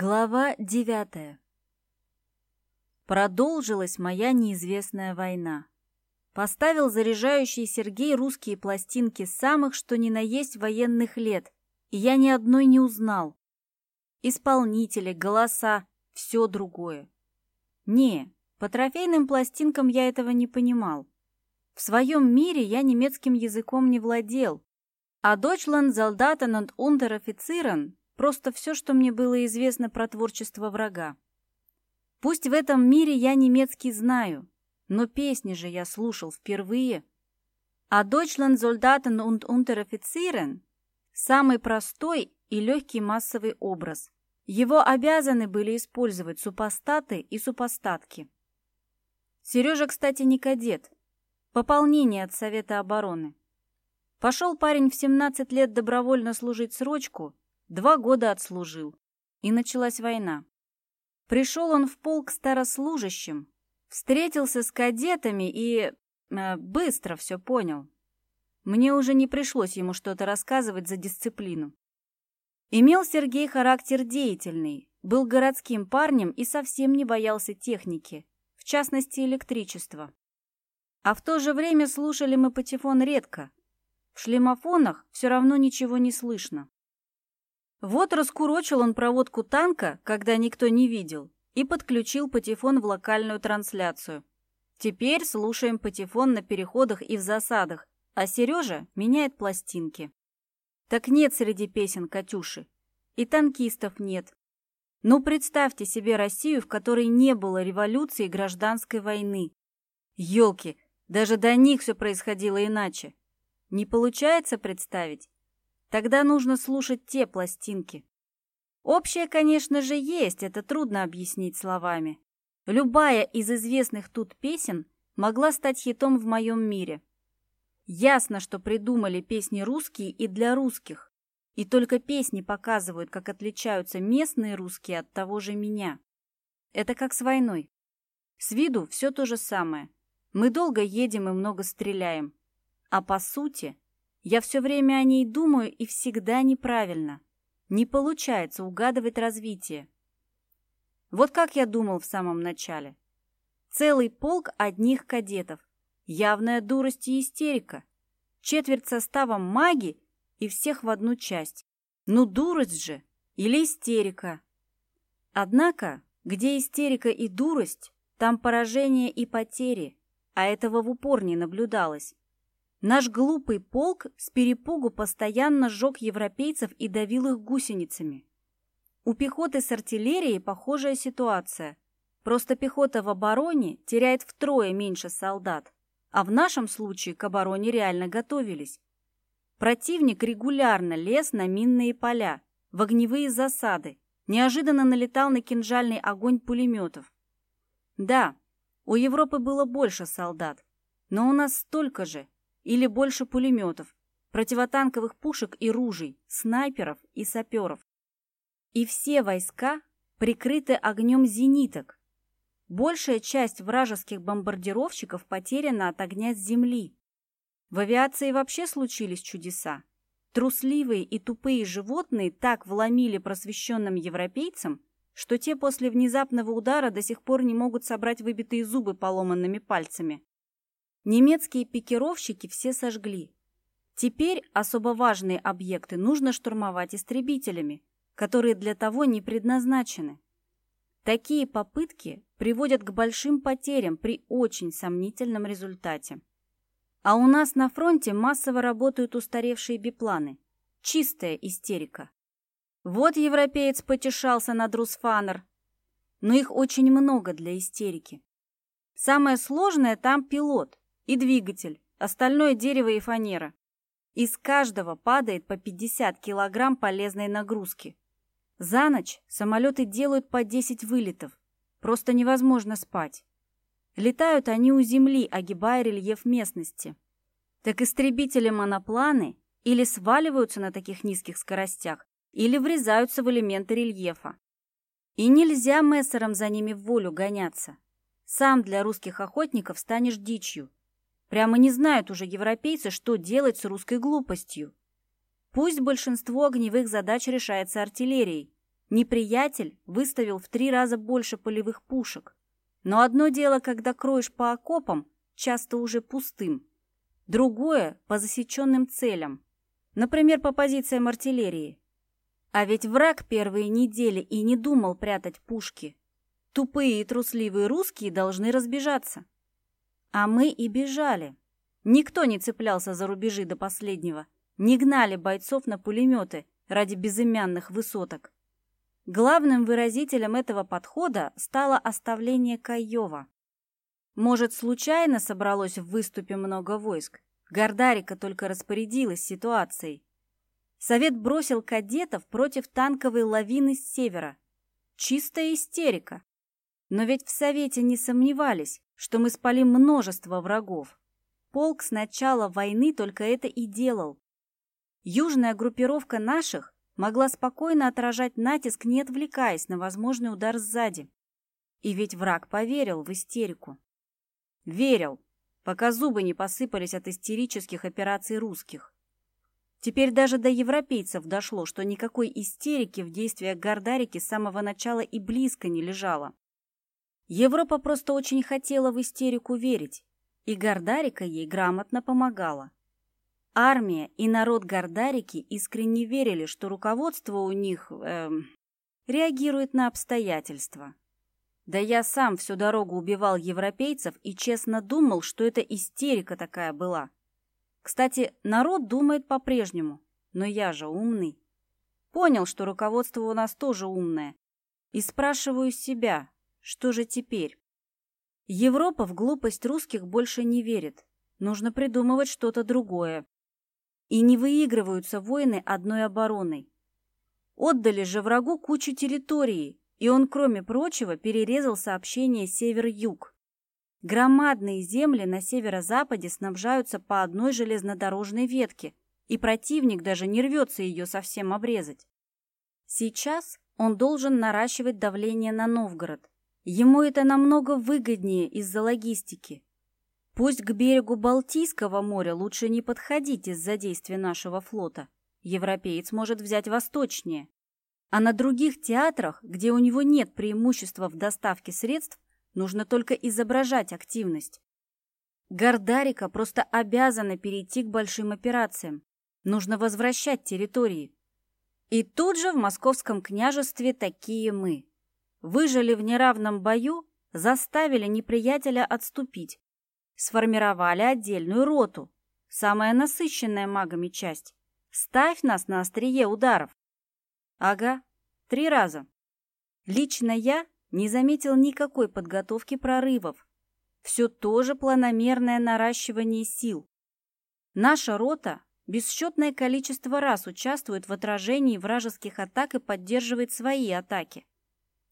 Глава девятая. Продолжилась моя неизвестная война. Поставил заряжающий Сергей русские пластинки самых, что ни на есть военных лет, и я ни одной не узнал. Исполнители, голоса, все другое. Не, по трофейным пластинкам я этого не понимал. В своем мире я немецким языком не владел, а Deutschland Soldaten und Unteroffizieren Просто все, что мне было известно про творчество врага. Пусть в этом мире я немецкий знаю, но песни же я слушал впервые. А Deutschland Soldaten und Unteroffizieren – самый простой и легкий массовый образ. Его обязаны были использовать супостаты и супостатки. Сережа, кстати, не кадет. Пополнение от Совета обороны. Пошел парень в 17 лет добровольно служить срочку Два года отслужил. И началась война. Пришел он в полк старослужащим, встретился с кадетами и... Э, быстро все понял. Мне уже не пришлось ему что-то рассказывать за дисциплину. Имел Сергей характер деятельный, был городским парнем и совсем не боялся техники, в частности электричества. А в то же время слушали мы патефон редко. В шлемофонах все равно ничего не слышно. Вот раскурочил он проводку танка, когда никто не видел, и подключил патефон в локальную трансляцию. Теперь слушаем патефон на переходах и в засадах, а Сережа меняет пластинки. Так нет среди песен Катюши. И танкистов нет. Ну, представьте себе Россию, в которой не было революции и гражданской войны. Ёлки, даже до них все происходило иначе. Не получается представить? Тогда нужно слушать те пластинки. Общее, конечно же, есть, это трудно объяснить словами. Любая из известных тут песен могла стать хитом в моем мире. Ясно, что придумали песни русские и для русских. И только песни показывают, как отличаются местные русские от того же меня. Это как с войной. С виду все то же самое. Мы долго едем и много стреляем. А по сути я все время о ней думаю и всегда неправильно. Не получается угадывать развитие. Вот как я думал в самом начале. Целый полк одних кадетов. Явная дурость и истерика. Четверть состава маги и всех в одну часть. Ну, дурость же! Или истерика. Однако, где истерика и дурость, там поражение и потери, а этого в упор не наблюдалось. Наш глупый полк с перепугу постоянно сжег европейцев и давил их гусеницами. У пехоты с артиллерией похожая ситуация. Просто пехота в обороне теряет втрое меньше солдат, а в нашем случае к обороне реально готовились. Противник регулярно лез на минные поля, в огневые засады, неожиданно налетал на кинжальный огонь пулеметов. Да, у Европы было больше солдат, но у нас столько же – или больше пулеметов, противотанковых пушек и ружей, снайперов и саперов. И все войска прикрыты огнем зениток. Большая часть вражеских бомбардировщиков потеряна от огня с земли. В авиации вообще случились чудеса. Трусливые и тупые животные так вломили просвещенным европейцам, что те после внезапного удара до сих пор не могут собрать выбитые зубы поломанными пальцами. Немецкие пикировщики все сожгли. Теперь особо важные объекты нужно штурмовать истребителями, которые для того не предназначены. Такие попытки приводят к большим потерям при очень сомнительном результате. А у нас на фронте массово работают устаревшие бипланы. Чистая истерика. Вот европеец потешался над Русфанер, но их очень много для истерики. Самое сложное там пилот и двигатель, остальное дерево и фанера. Из каждого падает по 50 килограмм полезной нагрузки. За ночь самолеты делают по 10 вылетов. Просто невозможно спать. Летают они у земли, огибая рельеф местности. Так истребители-монопланы или сваливаются на таких низких скоростях, или врезаются в элементы рельефа. И нельзя мессерам за ними в волю гоняться. Сам для русских охотников станешь дичью, Прямо не знают уже европейцы, что делать с русской глупостью. Пусть большинство огневых задач решается артиллерией, Неприятель выставил в три раза больше полевых пушек. Но одно дело, когда кроешь по окопам, часто уже пустым. Другое – по засеченным целям. Например, по позициям артиллерии. А ведь враг первые недели и не думал прятать пушки. Тупые и трусливые русские должны разбежаться. А мы и бежали. Никто не цеплялся за рубежи до последнего. Не гнали бойцов на пулеметы ради безымянных высоток. Главным выразителем этого подхода стало оставление Каева. Может, случайно собралось в выступе много войск? Гордарика только распорядилась ситуацией. Совет бросил кадетов против танковой лавины с севера. Чистая истерика. Но ведь в Совете не сомневались, что мы спалим множество врагов. Полк с начала войны только это и делал. Южная группировка наших могла спокойно отражать натиск, не отвлекаясь на возможный удар сзади. И ведь враг поверил в истерику. Верил, пока зубы не посыпались от истерических операций русских. Теперь даже до европейцев дошло, что никакой истерики в действиях Гордарики с самого начала и близко не лежало. Европа просто очень хотела в истерику верить, и Гордарика ей грамотно помогала. Армия и народ Гордарики искренне верили, что руководство у них эм, реагирует на обстоятельства. Да я сам всю дорогу убивал европейцев и честно думал, что это истерика такая была. Кстати, народ думает по-прежнему, но я же умный. Понял, что руководство у нас тоже умное. И спрашиваю себя, что же теперь? Европа в глупость русских больше не верит. Нужно придумывать что-то другое. И не выигрываются войны одной обороной. Отдали же врагу кучу территории, и он, кроме прочего, перерезал сообщение север-юг. Громадные земли на северо-западе снабжаются по одной железнодорожной ветке, и противник даже не рвется ее совсем обрезать. Сейчас он должен наращивать давление на Новгород. Ему это намного выгоднее из-за логистики. Пусть к берегу Балтийского моря лучше не подходить из-за действия нашего флота. Европеец может взять восточнее. А на других театрах, где у него нет преимущества в доставке средств, нужно только изображать активность. Гордарика просто обязана перейти к большим операциям. Нужно возвращать территории. И тут же в московском княжестве такие мы. Выжили в неравном бою, заставили неприятеля отступить, сформировали отдельную роту, самая насыщенная магами часть. Ставь нас на острие ударов. Ага, три раза. Лично я не заметил никакой подготовки прорывов. Все тоже планомерное наращивание сил. Наша рота бесчетное количество раз участвует в отражении вражеских атак и поддерживает свои атаки.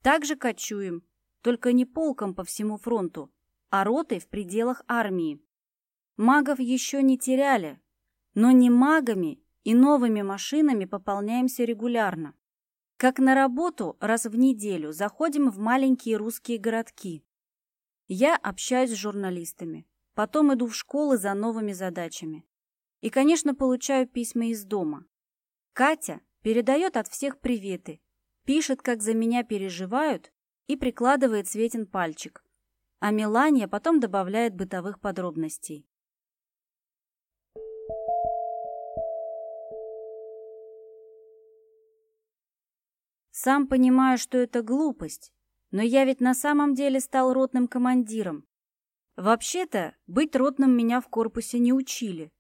Также кочуем, только не полком по всему фронту, а ротой в пределах армии. Магов еще не теряли, но не магами и новыми машинами пополняемся регулярно. Как на работу раз в неделю заходим в маленькие русские городки. Я общаюсь с журналистами, потом иду в школы за новыми задачами. И, конечно, получаю письма из дома. Катя передает от всех приветы, пишет, как за меня переживают, и прикладывает Светин пальчик а Мелания потом добавляет бытовых подробностей. Сам понимаю, что это глупость, но я ведь на самом деле стал ротным командиром. Вообще-то, быть ротным меня в корпусе не учили.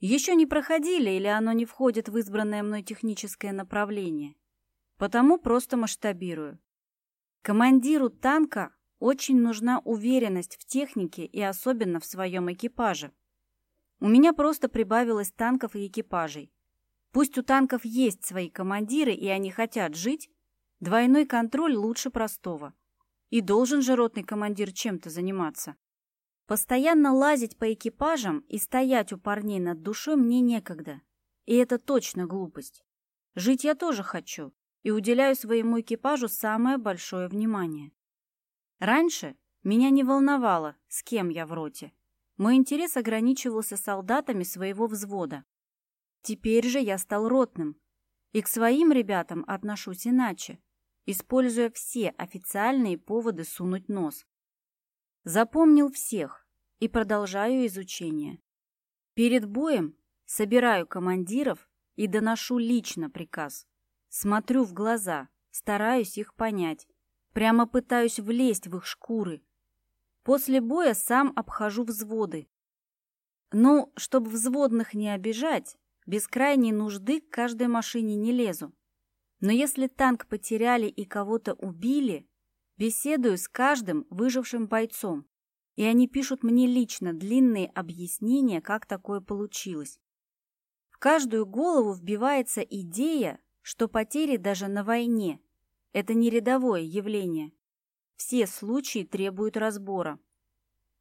Еще не проходили или оно не входит в избранное мной техническое направление. Потому просто масштабирую. Командиру танка очень нужна уверенность в технике и особенно в своем экипаже. У меня просто прибавилось танков и экипажей. Пусть у танков есть свои командиры и они хотят жить, двойной контроль лучше простого. И должен же ротный командир чем-то заниматься. Постоянно лазить по экипажам и стоять у парней над душой мне некогда. И это точно глупость. Жить я тоже хочу и уделяю своему экипажу самое большое внимание. Раньше меня не волновало, с кем я в роте. Мой интерес ограничивался солдатами своего взвода. Теперь же я стал ротным, и к своим ребятам отношусь иначе. используя все официальные поводы сунуть нос. Запомнил всех и продолжаю изучение. Перед боем собираю командиров и доношу лично приказ. Смотрю в глаза, стараюсь их понять. Прямо пытаюсь влезть в их шкуры. После боя сам обхожу взводы. Ну, чтобы взводных не обижать, без крайней нужды к каждой машине не лезу. Но если танк потеряли и кого-то убили, беседую с каждым выжившим бойцом и они пишут мне лично длинные объяснения, как такое получилось. В каждую голову вбивается идея, что потери даже на войне – это не рядовое явление. Все случаи требуют разбора.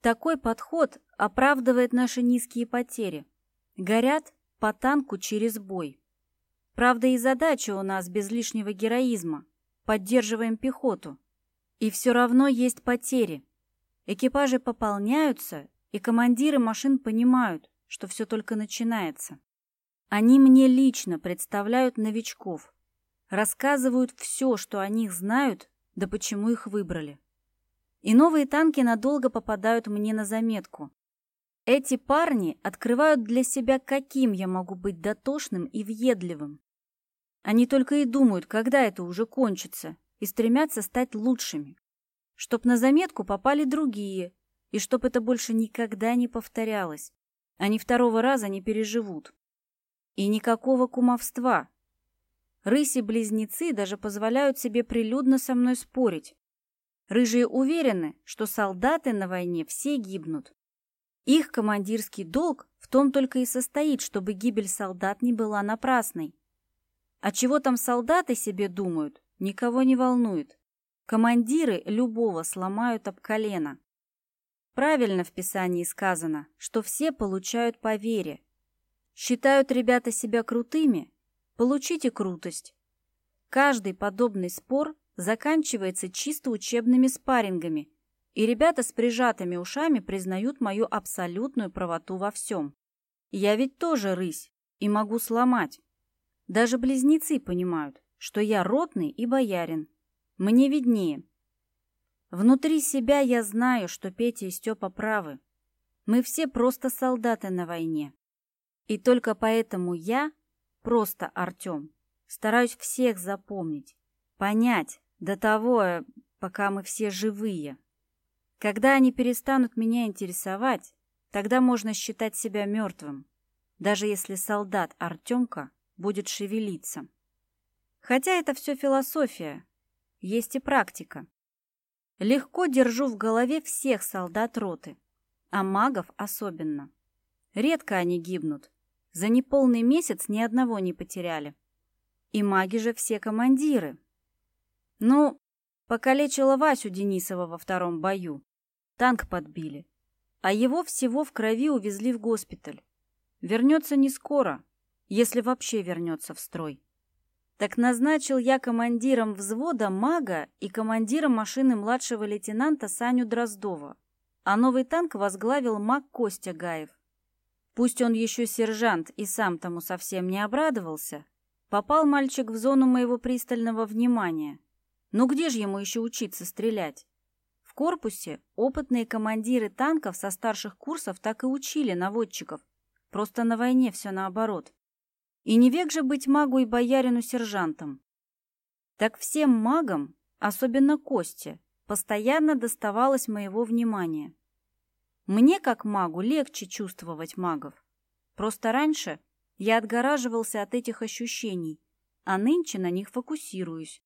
Такой подход оправдывает наши низкие потери. Горят по танку через бой. Правда, и задача у нас без лишнего героизма. Поддерживаем пехоту. И все равно есть потери. Экипажи пополняются, и командиры машин понимают, что все только начинается. Они мне лично представляют новичков, рассказывают все, что о них знают, да почему их выбрали. И новые танки надолго попадают мне на заметку. Эти парни открывают для себя, каким я могу быть дотошным и въедливым. Они только и думают, когда это уже кончится, и стремятся стать лучшими чтоб на заметку попали другие, и чтоб это больше никогда не повторялось. Они второго раза не переживут. И никакого кумовства. Рыси-близнецы даже позволяют себе прилюдно со мной спорить. Рыжие уверены, что солдаты на войне все гибнут. Их командирский долг в том только и состоит, чтобы гибель солдат не была напрасной. А чего там солдаты себе думают, никого не волнует. Командиры любого сломают об колено. Правильно в Писании сказано, что все получают по вере. Считают ребята себя крутыми? Получите крутость. Каждый подобный спор заканчивается чисто учебными спаррингами, и ребята с прижатыми ушами признают мою абсолютную правоту во всем. Я ведь тоже рысь и могу сломать. Даже близнецы понимают, что я ротный и боярин, мне виднее. Внутри себя я знаю, что Петя и Степа правы. Мы все просто солдаты на войне. И только поэтому я, просто Артем, стараюсь всех запомнить, понять до того, э, пока мы все живые. Когда они перестанут меня интересовать, тогда можно считать себя мертвым, даже если солдат Артемка будет шевелиться. Хотя это все философия, есть и практика. Легко держу в голове всех солдат роты, а магов особенно. Редко они гибнут. За неполный месяц ни одного не потеряли. И маги же все командиры. Ну, покалечила Васю Денисова во втором бою. Танк подбили. А его всего в крови увезли в госпиталь. Вернется не скоро, если вообще вернется в строй. Так назначил я командиром взвода мага и командиром машины младшего лейтенанта Саню Дроздова, а новый танк возглавил маг Костя Гаев. Пусть он еще сержант и сам тому совсем не обрадовался, попал мальчик в зону моего пристального внимания. Но где же ему еще учиться стрелять? В корпусе опытные командиры танков со старших курсов так и учили наводчиков. Просто на войне все наоборот. И не век же быть магу и боярину сержантом. Так всем магам, особенно Косте, постоянно доставалось моего внимания. Мне, как магу, легче чувствовать магов. Просто раньше я отгораживался от этих ощущений, а нынче на них фокусируюсь.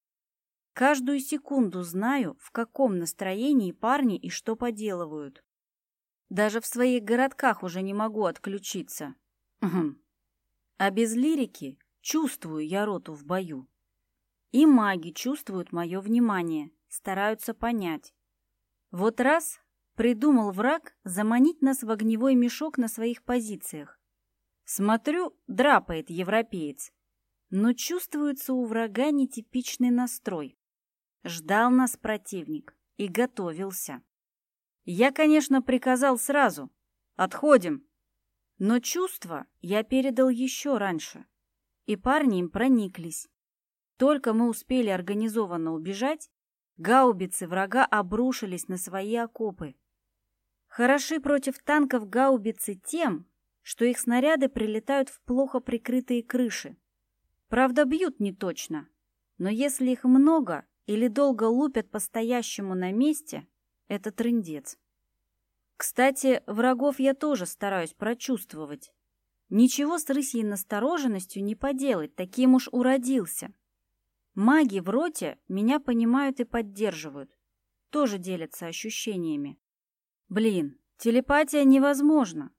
Каждую секунду знаю, в каком настроении парни и что поделывают. Даже в своих городках уже не могу отключиться. А без лирики чувствую я роту в бою. И маги чувствуют мое внимание, стараются понять. Вот раз придумал враг заманить нас в огневой мешок на своих позициях. Смотрю, драпает европеец, но чувствуется у врага нетипичный настрой. Ждал нас противник и готовился. Я, конечно, приказал сразу. Отходим. Но чувства я передал еще раньше, и парни им прониклись. Только мы успели организованно убежать, гаубицы врага обрушились на свои окопы. Хороши против танков гаубицы тем, что их снаряды прилетают в плохо прикрытые крыши. Правда, бьют не точно, но если их много или долго лупят по-стоящему на месте, это трындец. Кстати, врагов я тоже стараюсь прочувствовать. Ничего с рысьей настороженностью не поделать, таким уж уродился. Маги в роте меня понимают и поддерживают. Тоже делятся ощущениями. Блин, телепатия невозможна.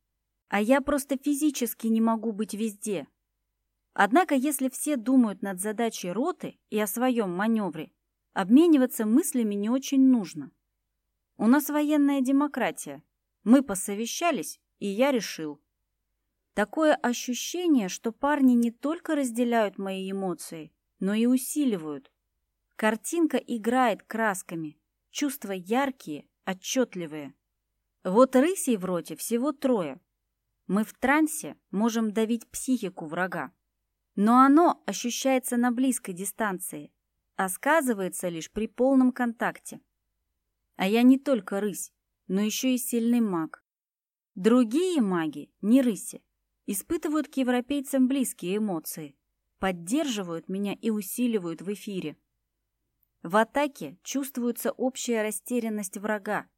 А я просто физически не могу быть везде. Однако, если все думают над задачей роты и о своем маневре, обмениваться мыслями не очень нужно. У нас военная демократия. Мы посовещались, и я решил. Такое ощущение, что парни не только разделяют мои эмоции, но и усиливают. Картинка играет красками, чувства яркие, отчетливые. Вот рысей в роте всего трое. Мы в трансе можем давить психику врага. Но оно ощущается на близкой дистанции, а сказывается лишь при полном контакте. А я не только рысь, но еще и сильный маг. Другие маги, не рыси, испытывают к европейцам близкие эмоции, поддерживают меня и усиливают в эфире. В атаке чувствуется общая растерянность врага,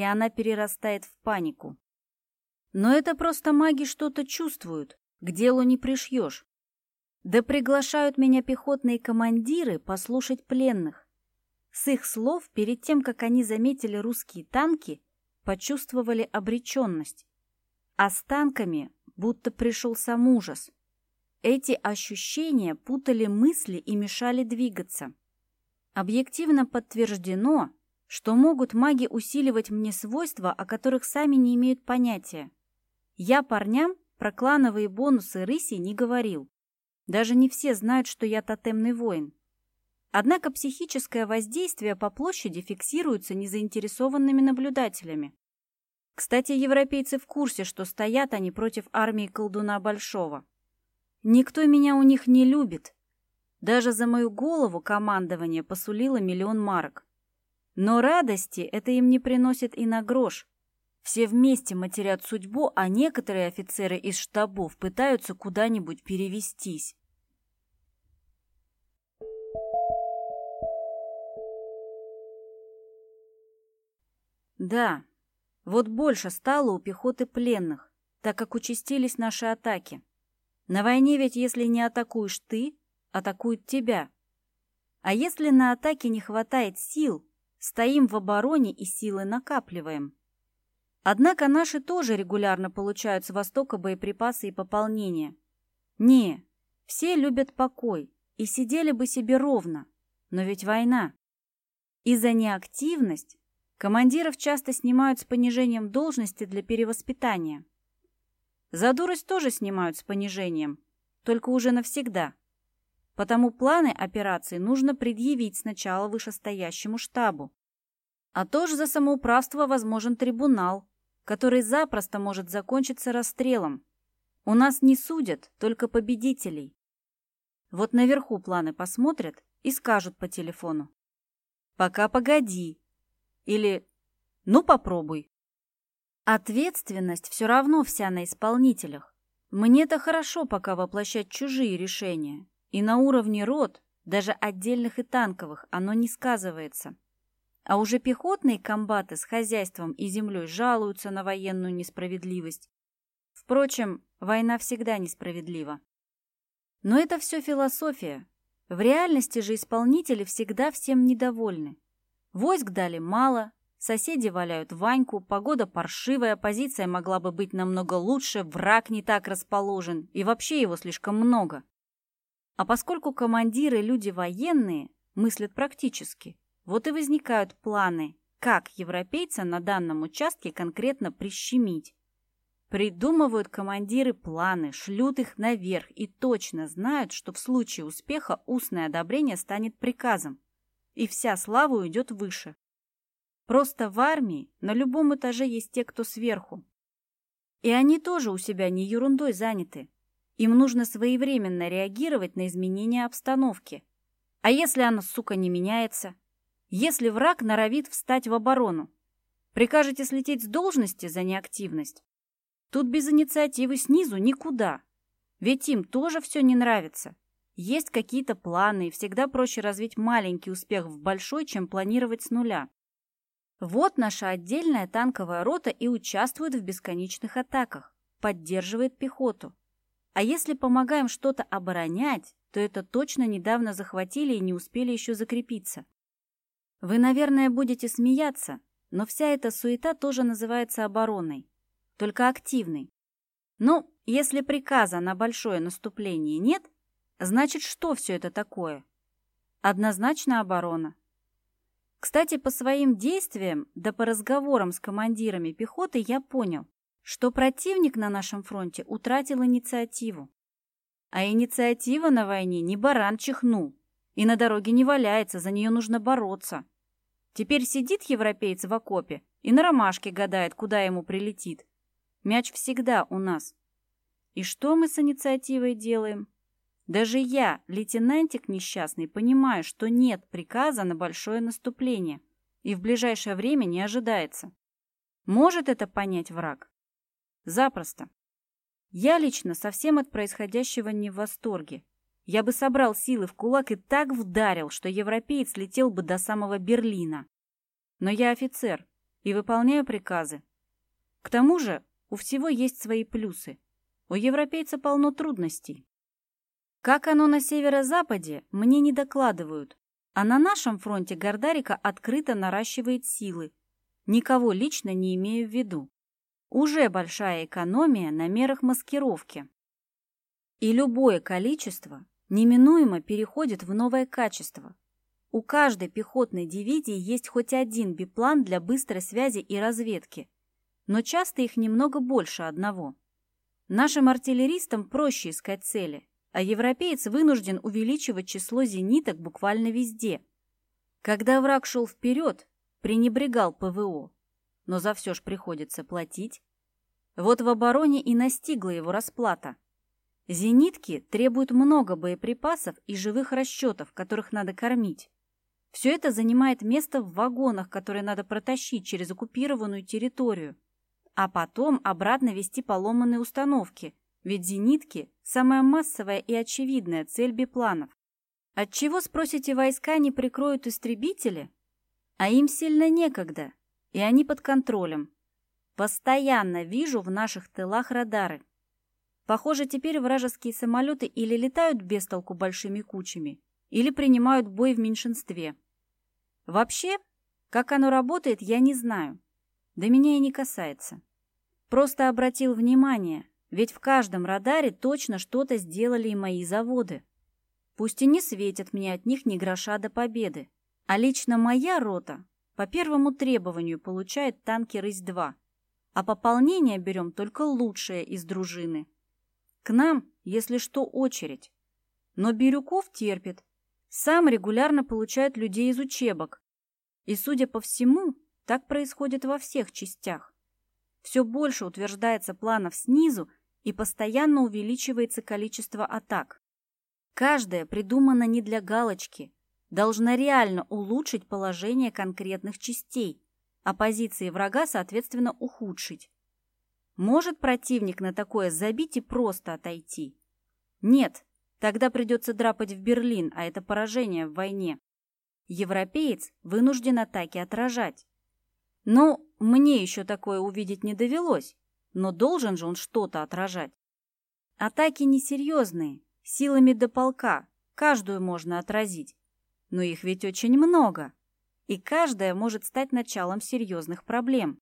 и она перерастает в панику. Но это просто маги что-то чувствуют, к делу не пришьешь. Да приглашают меня пехотные командиры послушать пленных. С их слов, перед тем, как они заметили русские танки, почувствовали обреченность. А с танками будто пришел сам ужас. Эти ощущения путали мысли и мешали двигаться. Объективно подтверждено, что могут маги усиливать мне свойства, о которых сами не имеют понятия. Я парням про клановые бонусы рыси не говорил. Даже не все знают, что я тотемный воин. Однако психическое воздействие по площади фиксируется незаинтересованными наблюдателями. Кстати, европейцы в курсе, что стоят они против армии колдуна Большого. Никто меня у них не любит. Даже за мою голову командование посулило миллион марок. Но радости это им не приносит и на грош. Все вместе матерят судьбу, а некоторые офицеры из штабов пытаются куда-нибудь перевестись. Да, вот больше стало у пехоты пленных, так как участились наши атаки. На войне ведь если не атакуешь ты, атакуют тебя. А если на атаке не хватает сил, стоим в обороне и силы накапливаем. Однако наши тоже регулярно получают с Востока боеприпасы и пополнения. Не, все любят покой и сидели бы себе ровно, но ведь война. И за неактивность Командиров часто снимают с понижением должности для перевоспитания. За дурость тоже снимают с понижением, только уже навсегда. Потому планы операции нужно предъявить сначала вышестоящему штабу. А тоже за самоуправство возможен трибунал, который запросто может закончиться расстрелом. У нас не судят, только победителей. Вот наверху планы посмотрят и скажут по телефону. «Пока погоди, или «ну попробуй». Ответственность все равно вся на исполнителях. Мне-то хорошо пока воплощать чужие решения. И на уровне рот, даже отдельных и танковых, оно не сказывается. А уже пехотные комбаты с хозяйством и землей жалуются на военную несправедливость. Впрочем, война всегда несправедлива. Но это все философия. В реальности же исполнители всегда всем недовольны. Войск дали мало, соседи валяют Ваньку, погода паршивая, позиция могла бы быть намного лучше, враг не так расположен, и вообще его слишком много. А поскольку командиры люди военные, мыслят практически, вот и возникают планы, как европейца на данном участке конкретно прищемить. Придумывают командиры планы, шлют их наверх и точно знают, что в случае успеха устное одобрение станет приказом и вся слава уйдет выше. Просто в армии на любом этаже есть те, кто сверху. И они тоже у себя не ерундой заняты. Им нужно своевременно реагировать на изменения обстановки. А если она, сука, не меняется? Если враг норовит встать в оборону? Прикажете слететь с должности за неактивность? Тут без инициативы снизу никуда. Ведь им тоже все не нравится. Есть какие-то планы, и всегда проще развить маленький успех в большой, чем планировать с нуля. Вот наша отдельная танковая рота и участвует в бесконечных атаках, поддерживает пехоту. А если помогаем что-то оборонять, то это точно недавно захватили и не успели еще закрепиться. Вы, наверное, будете смеяться, но вся эта суета тоже называется обороной, только активной. Ну, если приказа на большое наступление нет, значит, что все это такое? Однозначно оборона. Кстати, по своим действиям, да по разговорам с командирами пехоты я понял, что противник на нашем фронте утратил инициативу. А инициатива на войне не баран чихнул и на дороге не валяется, за нее нужно бороться. Теперь сидит европеец в окопе и на ромашке гадает, куда ему прилетит. Мяч всегда у нас. И что мы с инициативой делаем? Даже я, лейтенантик несчастный, понимаю, что нет приказа на большое наступление и в ближайшее время не ожидается. Может это понять враг? Запросто. Я лично совсем от происходящего не в восторге. Я бы собрал силы в кулак и так вдарил, что европеец летел бы до самого Берлина. Но я офицер и выполняю приказы. К тому же у всего есть свои плюсы. У европейца полно трудностей. Как оно на северо-западе, мне не докладывают. А на нашем фронте Гордарика открыто наращивает силы. Никого лично не имею в виду. Уже большая экономия на мерах маскировки. И любое количество неминуемо переходит в новое качество. У каждой пехотной дивизии есть хоть один биплан для быстрой связи и разведки, но часто их немного больше одного. Нашим артиллеристам проще искать цели, а европеец вынужден увеличивать число зениток буквально везде. Когда враг шел вперед, пренебрегал ПВО, но за все ж приходится платить. Вот в обороне и настигла его расплата. Зенитки требуют много боеприпасов и живых расчетов, которых надо кормить. Все это занимает место в вагонах, которые надо протащить через оккупированную территорию, а потом обратно вести поломанные установки, ведь зенитки – самая массовая и очевидная цель бипланов. Отчего, спросите, войска не прикроют истребители? А им сильно некогда, и они под контролем. Постоянно вижу в наших тылах радары. Похоже, теперь вражеские самолеты или летают без толку большими кучами, или принимают бой в меньшинстве. Вообще, как оно работает, я не знаю. До меня и не касается. Просто обратил внимание, ведь в каждом радаре точно что-то сделали и мои заводы. Пусть и не светят мне от них ни гроша до победы. А лично моя рота по первому требованию получает танки «Рысь-2», а пополнение берем только лучшее из дружины. К нам, если что, очередь. Но Бирюков терпит. Сам регулярно получает людей из учебок. И, судя по всему, так происходит во всех частях. Все больше утверждается планов снизу и постоянно увеличивается количество атак. Каждая придумана не для галочки, должна реально улучшить положение конкретных частей, а позиции врага, соответственно, ухудшить. Может противник на такое забить и просто отойти? Нет, тогда придется драпать в Берлин, а это поражение в войне. Европеец вынужден атаки отражать. Ну, мне еще такое увидеть не довелось, но должен же он что-то отражать. Атаки несерьезные, силами до полка, каждую можно отразить. Но их ведь очень много, и каждая может стать началом серьезных проблем.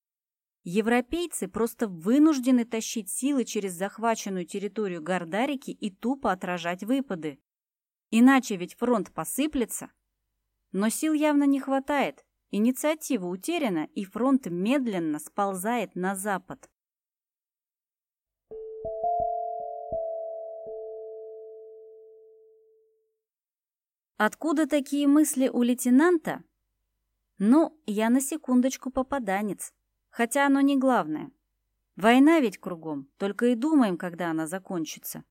Европейцы просто вынуждены тащить силы через захваченную территорию Гордарики и тупо отражать выпады. Иначе ведь фронт посыплется. Но сил явно не хватает, инициатива утеряна, и фронт медленно сползает на запад. Откуда такие мысли у лейтенанта? Ну, я на секундочку попаданец, хотя оно не главное. Война ведь кругом, только и думаем, когда она закончится.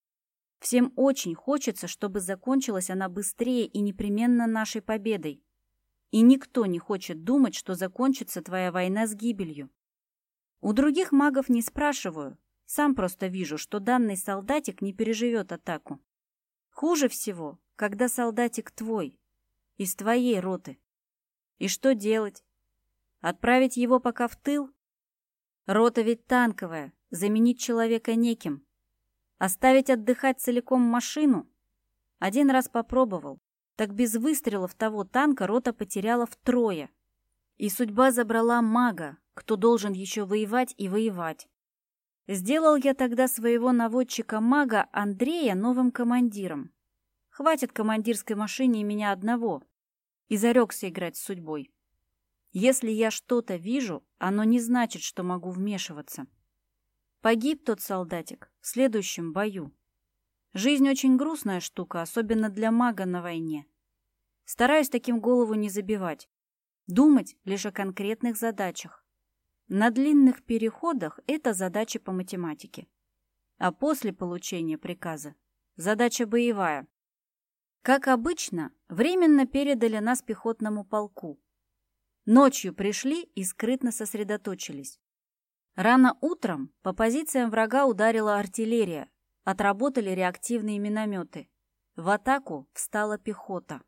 Всем очень хочется, чтобы закончилась она быстрее и непременно нашей победой. И никто не хочет думать, что закончится твоя война с гибелью. У других магов не спрашиваю, сам просто вижу, что данный солдатик не переживет атаку. Хуже всего, когда солдатик твой, из твоей роты. И что делать? Отправить его пока в тыл? Рота ведь танковая, заменить человека неким. Оставить отдыхать целиком машину? Один раз попробовал. Так без выстрелов того танка рота потеряла втрое. И судьба забрала мага, кто должен еще воевать и воевать. Сделал я тогда своего наводчика-мага Андрея новым командиром. Хватит командирской машине и меня одного. И зарекся играть с судьбой. Если я что-то вижу, оно не значит, что могу вмешиваться. Погиб тот солдатик в следующем бою. Жизнь очень грустная штука, особенно для мага на войне. Стараюсь таким голову не забивать. Думать лишь о конкретных задачах. На длинных переходах это задача по математике. А после получения приказа задача боевая. Как обычно, временно передали нас пехотному полку. Ночью пришли и скрытно сосредоточились. Рано утром по позициям врага ударила артиллерия, отработали реактивные минометы. В атаку встала пехота.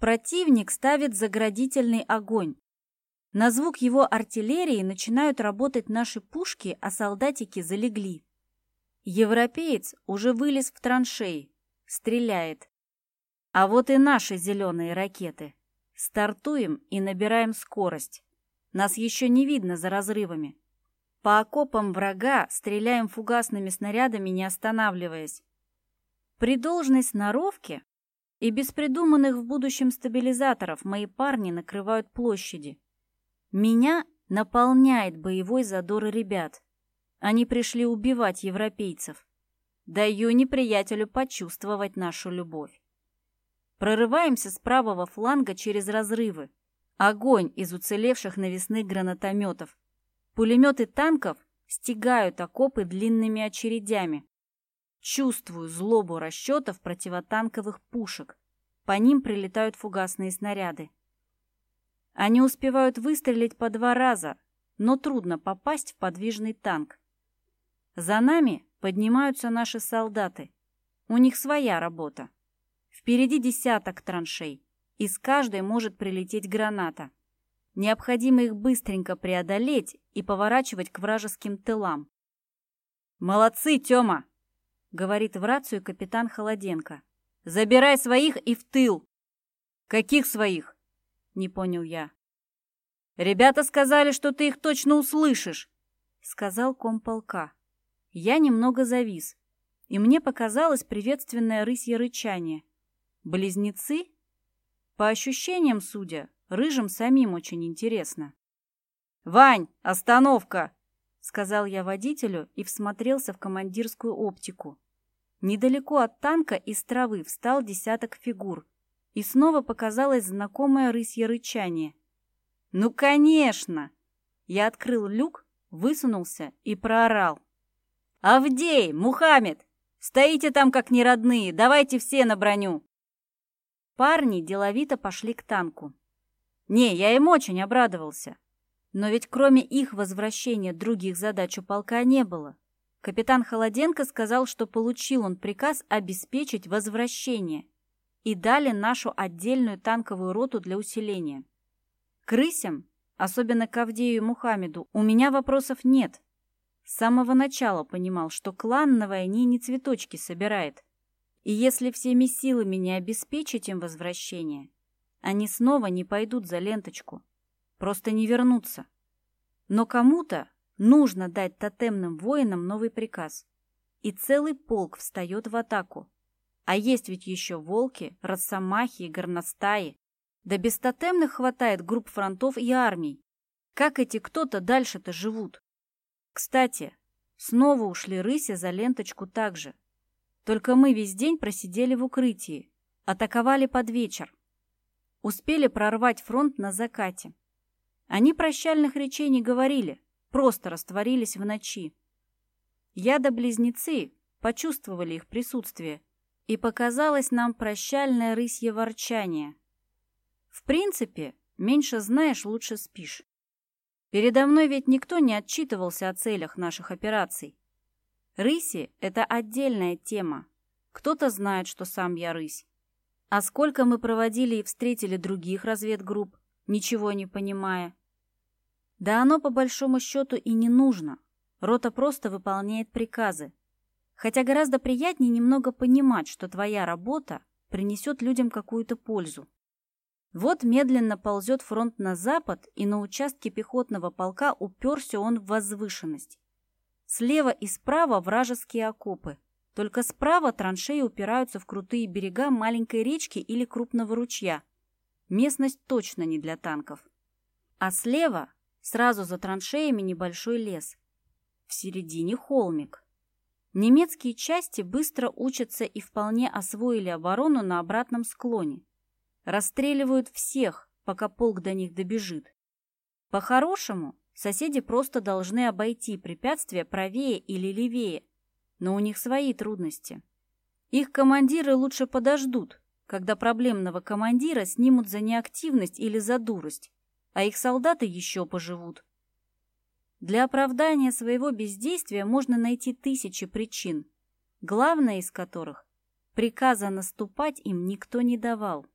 Противник ставит заградительный огонь. На звук его артиллерии начинают работать наши пушки, а солдатики залегли. Европеец уже вылез в траншеи, стреляет. А вот и наши зеленые ракеты. Стартуем и набираем скорость. Нас еще не видно за разрывами. По окопам врага стреляем фугасными снарядами, не останавливаясь. При должной сноровке и без придуманных в будущем стабилизаторов мои парни накрывают площади. Меня наполняет боевой задор ребят. Они пришли убивать европейцев. Даю неприятелю почувствовать нашу любовь. Прорываемся с правого фланга через разрывы. Огонь из уцелевших навесных гранатометов. Пулеметы танков стегают окопы длинными очередями. Чувствую злобу расчетов противотанковых пушек. По ним прилетают фугасные снаряды. Они успевают выстрелить по два раза, но трудно попасть в подвижный танк. За нами поднимаются наши солдаты. У них своя работа. Впереди десяток траншей. Из каждой может прилететь граната. Необходимо их быстренько преодолеть и поворачивать к вражеским тылам. «Молодцы, Тёма!» — говорит в рацию капитан Холоденко. «Забирай своих и в тыл!» «Каких своих?» — не понял я. «Ребята сказали, что ты их точно услышишь!» — сказал комполка. Я немного завис, и мне показалось приветственное рысье рычание. «Близнецы?» По ощущениям, судя, Рыжим самим очень интересно. «Вань, остановка!» — сказал я водителю и всмотрелся в командирскую оптику. Недалеко от танка из травы встал десяток фигур, и снова показалось знакомое рысье рычание. «Ну, конечно!» Я открыл люк, высунулся и проорал. «Авдей! Мухаммед! Стоите там как неродные! Давайте все на броню!» Парни деловито пошли к танку. Не, я им очень обрадовался. Но ведь кроме их возвращения других задач у полка не было. Капитан Холоденко сказал, что получил он приказ обеспечить возвращение и дали нашу отдельную танковую роту для усиления. К рысям, особенно к Авдею и Мухаммеду, у меня вопросов нет. С самого начала понимал, что клан на войне не цветочки собирает. И если всеми силами не обеспечить им возвращение, они снова не пойдут за ленточку. Просто не вернутся. Но кому-то нужно дать тотемным воинам новый приказ. И целый полк встает в атаку. А есть ведь еще волки, росомахи и горностаи. Да без тотемных хватает групп фронтов и армий. Как эти кто-то дальше-то живут? Кстати, снова ушли рыси за ленточку также. Только мы весь день просидели в укрытии. Атаковали под вечер успели прорвать фронт на закате. Они прощальных речей не говорили, просто растворились в ночи. Я да близнецы почувствовали их присутствие, и показалось нам прощальное рысье ворчание. В принципе, меньше знаешь, лучше спишь. Передо мной ведь никто не отчитывался о целях наших операций. Рыси — это отдельная тема. Кто-то знает, что сам я рысь. А сколько мы проводили и встретили других разведгрупп, ничего не понимая. Да оно по большому счету и не нужно. Рота просто выполняет приказы. Хотя гораздо приятнее немного понимать, что твоя работа принесет людям какую-то пользу. Вот медленно ползет фронт на запад, и на участке пехотного полка уперся он в возвышенность. Слева и справа вражеские окопы. Только справа траншеи упираются в крутые берега маленькой речки или крупного ручья. Местность точно не для танков. А слева, сразу за траншеями, небольшой лес. В середине холмик. Немецкие части быстро учатся и вполне освоили оборону на обратном склоне. Расстреливают всех, пока полк до них добежит. По-хорошему, соседи просто должны обойти препятствия правее или левее, но у них свои трудности. Их командиры лучше подождут, когда проблемного командира снимут за неактивность или за дурость, а их солдаты еще поживут. Для оправдания своего бездействия можно найти тысячи причин, главная из которых – приказа наступать им никто не давал.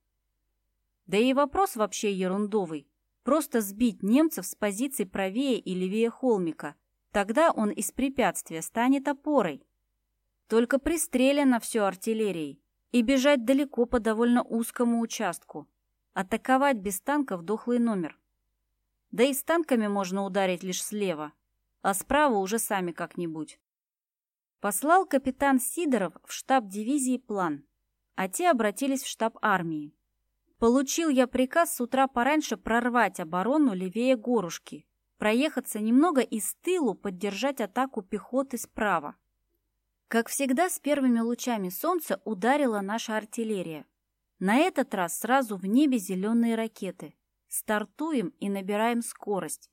Да и вопрос вообще ерундовый. Просто сбить немцев с позиций правее и левее холмика. Тогда он из препятствия станет опорой. Только пристрелено все артиллерией. И бежать далеко по довольно узкому участку. Атаковать без танков дохлый номер. Да и с танками можно ударить лишь слева, а справа уже сами как-нибудь. Послал капитан Сидоров в штаб дивизии план, а те обратились в штаб армии. Получил я приказ с утра пораньше прорвать оборону левее горушки, проехаться немного и с тылу поддержать атаку пехоты справа. Как всегда, с первыми лучами солнца ударила наша артиллерия. На этот раз сразу в небе зеленые ракеты. Стартуем и набираем скорость.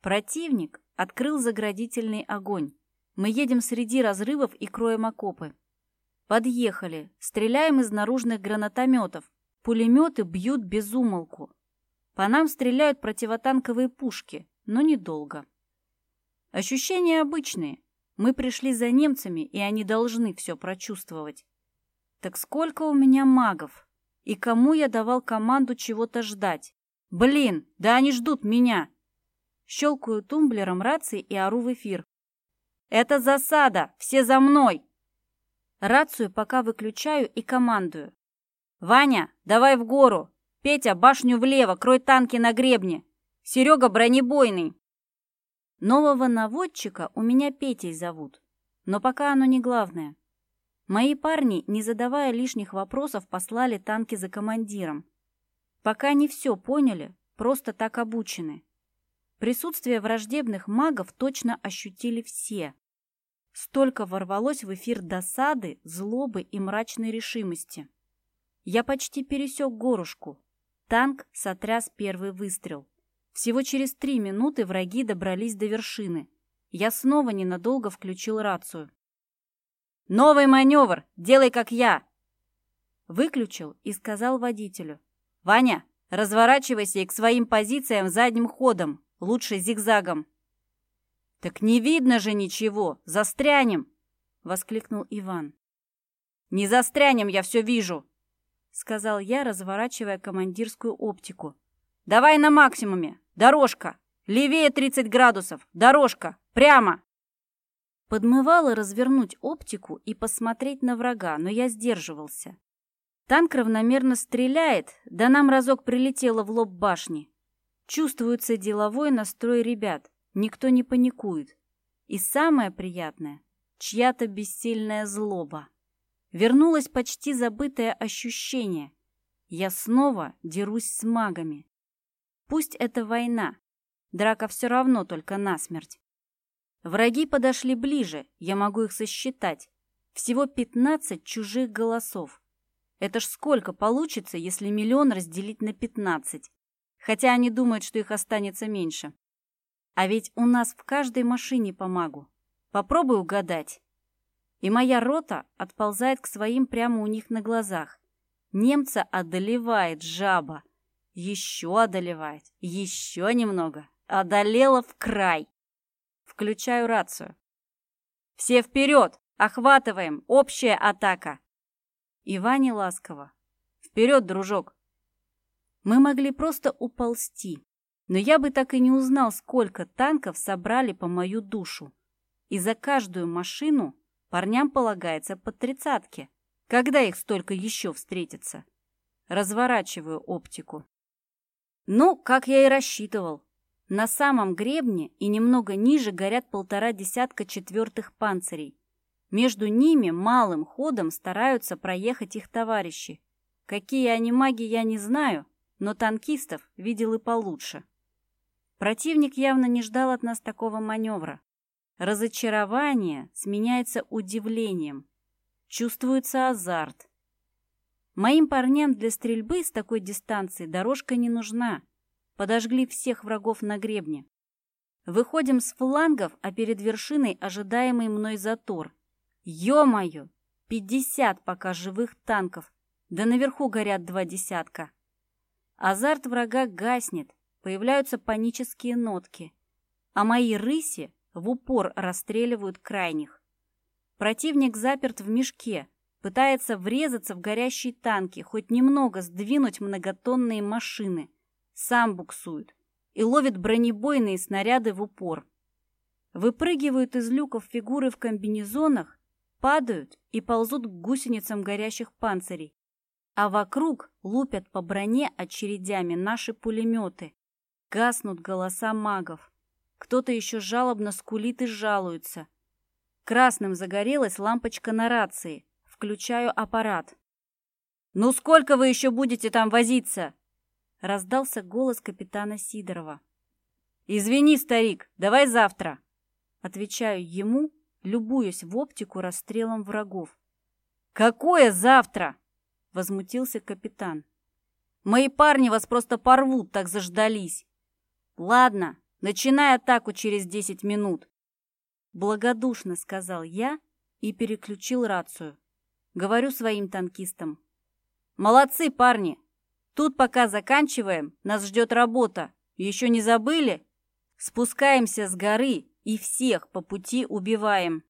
Противник открыл заградительный огонь. Мы едем среди разрывов и кроем окопы. Подъехали, стреляем из наружных гранатометов. Пулеметы бьют без умолку. По нам стреляют противотанковые пушки, но недолго. Ощущения обычные. Мы пришли за немцами, и они должны все прочувствовать. Так сколько у меня магов? И кому я давал команду чего-то ждать? Блин, да они ждут меня! Щелкаю тумблером рации и ору в эфир. «Это засада! Все за мной!» Рацию пока выключаю и командую. «Ваня, давай в гору! Петя, башню влево, крой танки на гребне! Серега бронебойный!» Нового наводчика у меня Петей зовут, но пока оно не главное. Мои парни, не задавая лишних вопросов, послали танки за командиром. Пока не все поняли, просто так обучены. Присутствие враждебных магов точно ощутили все. Столько ворвалось в эфир досады, злобы и мрачной решимости. Я почти пересек горушку. Танк сотряс первый выстрел. Всего через три минуты враги добрались до вершины. Я снова ненадолго включил рацию. «Новый маневр! Делай, как я!» Выключил и сказал водителю. «Ваня, разворачивайся и к своим позициям задним ходом, лучше зигзагом». «Так не видно же ничего! Застрянем!» — воскликнул Иван. «Не застрянем, я все вижу!» — сказал я, разворачивая командирскую оптику. «Давай на максимуме! Дорожка! Левее 30 градусов! Дорожка! Прямо!» Подмывало развернуть оптику и посмотреть на врага, но я сдерживался. Танк равномерно стреляет, да нам разок прилетело в лоб башни. Чувствуется деловой настрой ребят, никто не паникует. И самое приятное — чья-то бессильная злоба. Вернулось почти забытое ощущение. Я снова дерусь с магами. Пусть это война. Драка все равно только насмерть. Враги подошли ближе, я могу их сосчитать. Всего пятнадцать чужих голосов. Это ж сколько получится, если миллион разделить на пятнадцать? Хотя они думают, что их останется меньше. А ведь у нас в каждой машине помагу. Попробуй угадать. И моя рота отползает к своим прямо у них на глазах. Немца одолевает жаба. Еще одолевает. Еще немного. Одолела в край. Включаю рацию. «Все вперед! Охватываем! Общая атака!» Иване ласково. «Вперед, дружок!» Мы могли просто уползти, но я бы так и не узнал, сколько танков собрали по мою душу. И за каждую машину парням полагается по тридцатке. Когда их столько еще встретится? Разворачиваю оптику. Ну, как я и рассчитывал. На самом гребне и немного ниже горят полтора десятка четвертых панцирей. Между ними малым ходом стараются проехать их товарищи. Какие они маги, я не знаю, но танкистов видел и получше. Противник явно не ждал от нас такого маневра. Разочарование сменяется удивлением. Чувствуется азарт. Моим парням для стрельбы с такой дистанции дорожка не нужна — подожгли всех врагов на гребне. Выходим с флангов, а перед вершиной ожидаемый мной затор. Ё-моё! Пятьдесят пока живых танков, да наверху горят два десятка. Азарт врага гаснет, появляются панические нотки, а мои рыси в упор расстреливают крайних. Противник заперт в мешке, пытается врезаться в горящие танки, хоть немного сдвинуть многотонные машины сам буксует и ловит бронебойные снаряды в упор. Выпрыгивают из люков фигуры в комбинезонах, падают и ползут к гусеницам горящих панцирей. А вокруг лупят по броне очередями наши пулеметы. Гаснут голоса магов. Кто-то еще жалобно скулит и жалуется. Красным загорелась лампочка на рации. Включаю аппарат. «Ну сколько вы еще будете там возиться?» раздался голос капитана Сидорова. «Извини, старик, давай завтра!» Отвечаю ему, любуясь в оптику расстрелом врагов. «Какое завтра?» — возмутился капитан. «Мои парни вас просто порвут, так заждались!» «Ладно, начинай атаку через десять минут!» Благодушно сказал я и переключил рацию. Говорю своим танкистам. «Молодцы, парни! Тут пока заканчиваем, нас ждет работа. Еще не забыли? Спускаемся с горы и всех по пути убиваем.